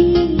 ti.